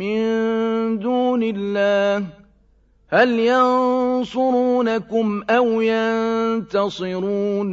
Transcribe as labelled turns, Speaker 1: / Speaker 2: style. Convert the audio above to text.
Speaker 1: مِن دُونِ اللَّهِ هَلْ يَنصُرُونَكُمْ أَوْ يَنتَصِرُونَ